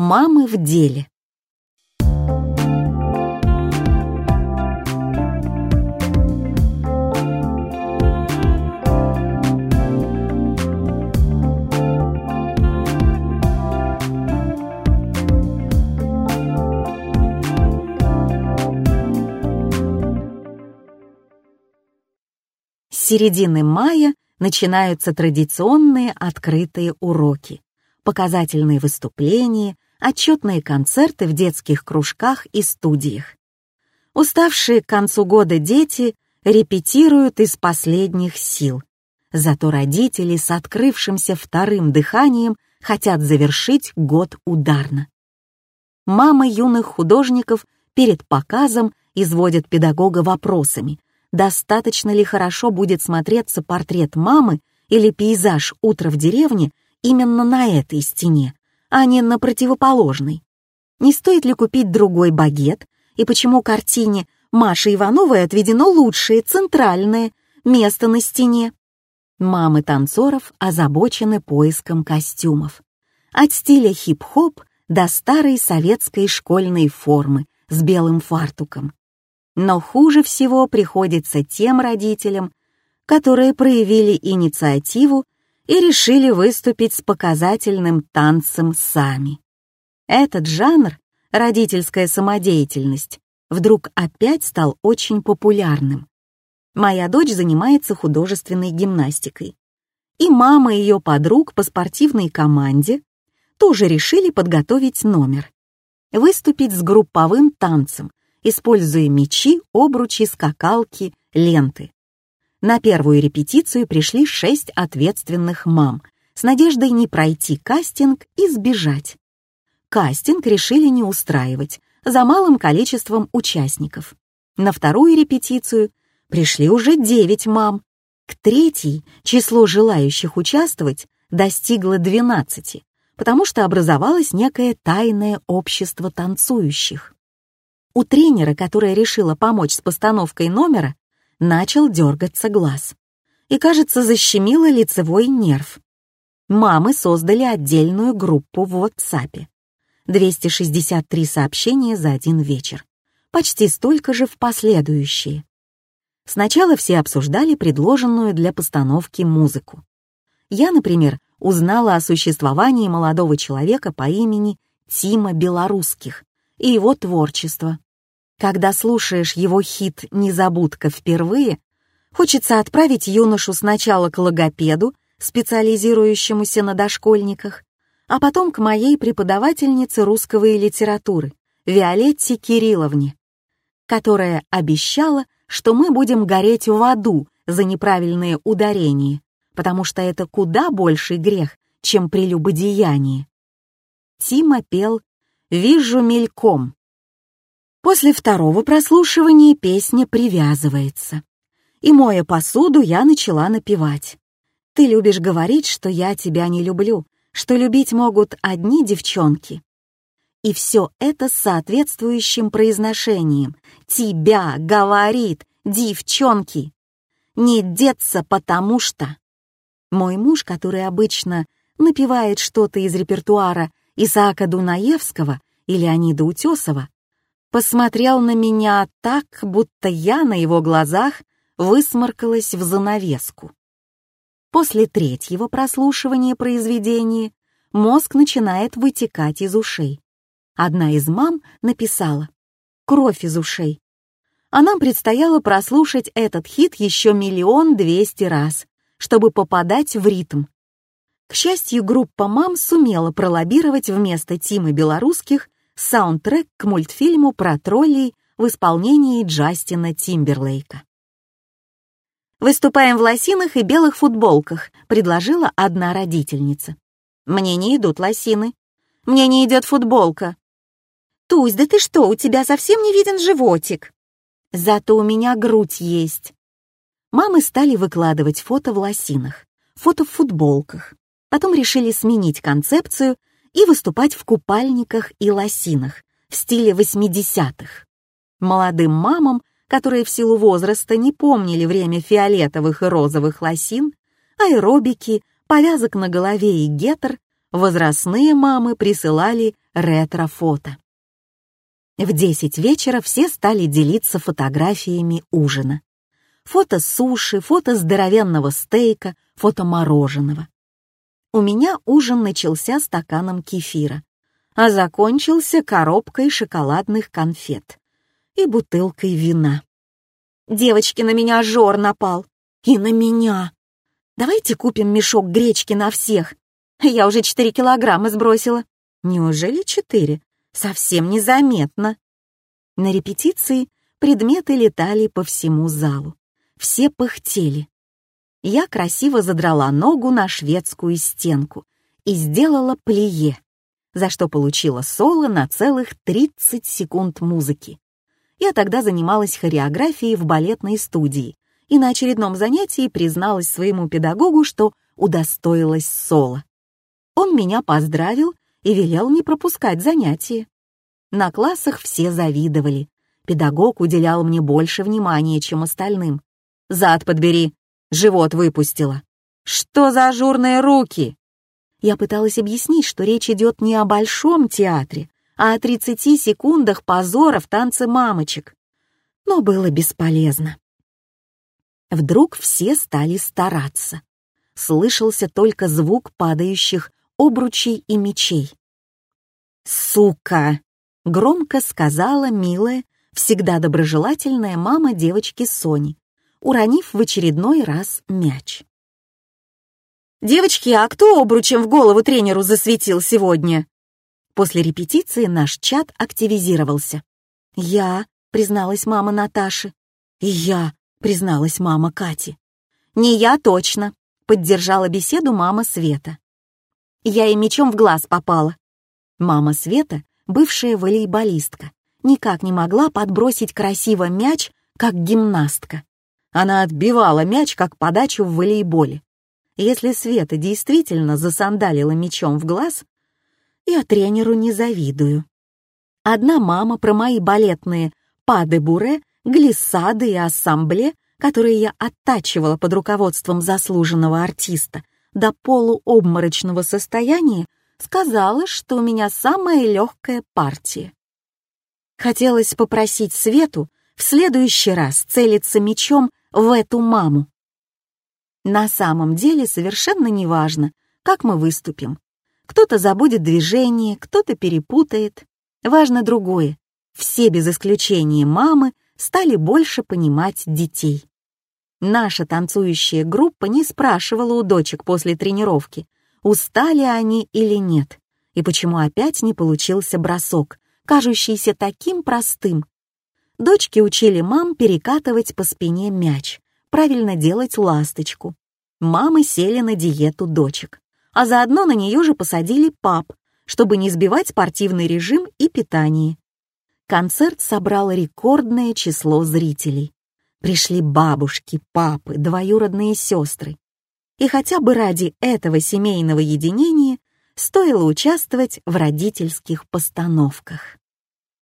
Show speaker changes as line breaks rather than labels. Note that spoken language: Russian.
Мамы в деле. С середины мая начинаются традиционные открытые уроки, показательные выступления, отчетные концерты в детских кружках и студиях. Уставшие к концу года дети репетируют из последних сил. Зато родители с открывшимся вторым дыханием хотят завершить год ударно. Мамы юных художников перед показом изводят педагога вопросами, достаточно ли хорошо будет смотреться портрет мамы или пейзаж «Утро в деревне» именно на этой стене, а не на противоположной. Не стоит ли купить другой багет, и почему картине Маши Ивановой отведено лучшее, центральное место на стене? Мамы танцоров озабочены поиском костюмов. От стиля хип-хоп до старой советской школьной формы с белым фартуком. Но хуже всего приходится тем родителям, которые проявили инициативу и решили выступить с показательным танцем сами. Этот жанр, родительская самодеятельность, вдруг опять стал очень популярным. Моя дочь занимается художественной гимнастикой. И мама ее подруг по спортивной команде тоже решили подготовить номер. Выступить с групповым танцем, используя мячи, обручи, скакалки, ленты. На первую репетицию пришли шесть ответственных мам с надеждой не пройти кастинг и сбежать. Кастинг решили не устраивать за малым количеством участников. На вторую репетицию пришли уже девять мам. К третьей число желающих участвовать достигло 12, потому что образовалось некое тайное общество танцующих. У тренера, которая решила помочь с постановкой номера, начал дергаться глаз. И, кажется, защемило лицевой нерв. Мамы создали отдельную группу в WhatsApp. 263 сообщения за один вечер. Почти столько же в последующие. Сначала все обсуждали предложенную для постановки музыку. Я, например, узнала о существовании молодого человека по имени Тима Белорусских и его творчество. Когда слушаешь его хит «Незабудка» впервые, хочется отправить юношу сначала к логопеду, специализирующемуся на дошкольниках, а потом к моей преподавательнице русского и литературы, Виолетте Кирилловне, которая обещала, что мы будем гореть в аду за неправильные ударения, потому что это куда больший грех, чем прелюбодеяние. Тима пел «Вижу мельком», После второго прослушивания песня привязывается. И, моя посуду, я начала напевать. «Ты любишь говорить, что я тебя не люблю, что любить могут одни девчонки». И все это с соответствующим произношением. «Тебя говорит, девчонки». Не деться, потому что... Мой муж, который обычно напевает что-то из репертуара Исаака Дунаевского или Леонида Утесова, посмотрел на меня так, будто я на его глазах высморкалась в занавеску. После третьего прослушивания произведения мозг начинает вытекать из ушей. Одна из мам написала «Кровь из ушей». А нам предстояло прослушать этот хит еще миллион двести раз, чтобы попадать в ритм. К счастью, группа мам сумела пролоббировать вместо Тимы Белорусских саундтрек к мультфильму про троллей в исполнении Джастина Тимберлейка. «Выступаем в лосинах и белых футболках», — предложила одна родительница. «Мне не идут лосины. Мне не идет футболка». «Тусь, да ты что, у тебя совсем не виден животик?» «Зато у меня грудь есть». Мамы стали выкладывать фото в лосинах, фото в футболках. Потом решили сменить концепцию и выступать в купальниках и лосинах в стиле 80-х. Молодым мамам, которые в силу возраста не помнили время фиолетовых и розовых лосин, аэробики, повязок на голове и гетер, возрастные мамы присылали ретро-фото. В 10 вечера все стали делиться фотографиями ужина. Фото суши, фото здоровенного стейка, фото мороженого. У меня ужин начался стаканом кефира, а закончился коробкой шоколадных конфет и бутылкой вина. Девочки, на меня жор напал. И на меня. Давайте купим мешок гречки на всех. Я уже четыре килограмма сбросила. Неужели четыре? Совсем незаметно. На репетиции предметы летали по всему залу. Все пыхтели. Я красиво задрала ногу на шведскую стенку и сделала плие, за что получила соло на целых 30 секунд музыки. Я тогда занималась хореографией в балетной студии и на очередном занятии призналась своему педагогу, что удостоилась соло. Он меня поздравил и велел не пропускать занятия. На классах все завидовали. Педагог уделял мне больше внимания, чем остальным. Зад подбери, живот выпустила. Что за ажурные руки? Я пыталась объяснить, что речь идет не о большом театре, а о 30 секундах позора в танце мамочек. Но было бесполезно. Вдруг все стали стараться. Слышался только звук падающих обручей и мечей. «Сука!» — громко сказала милая, всегда доброжелательная мама девочки Сони, уронив в очередной раз мяч. «Девочки, а кто обручем в голову тренеру засветил сегодня?» После репетиции наш чат активизировался. «Я», — призналась мама Наташи. «И я», — призналась мама Кати. «Не я точно», — поддержала беседу мама Света. «Я и мечом в глаз попала». Мама Света, бывшая волейболистка, никак не могла подбросить красиво мяч, как гимнастка. Она отбивала мяч, как подачу в волейболе. Если Света действительно засандалила мячом в глаз, я тренеру не завидую. Одна мама про мои балетные паде-буре, глиссады и ассамбле, которые я оттачивала под руководством заслуженного артиста до полуобморочного состояния, сказала, что у меня самая легкая партия. Хотелось попросить Свету в следующий раз целиться мечом в эту маму. На самом деле совершенно неважно, как мы выступим. Кто-то забудет движение, кто-то перепутает. Важно другое. Все без исключения мамы стали больше понимать детей. Наша танцующая группа не спрашивала у дочек после тренировки, устали они или нет, и почему опять не получился бросок, кажущийся таким простым, Дочки учили мам перекатывать по спине мяч, правильно делать ласточку. Мамы сели на диету дочек, а заодно на нее же посадили пап, чтобы не сбивать спортивный режим и питание. Концерт собрал рекордное число зрителей. Пришли бабушки, папы, двоюродные сестры. И хотя бы ради этого семейного единения стоило участвовать в родительских постановках.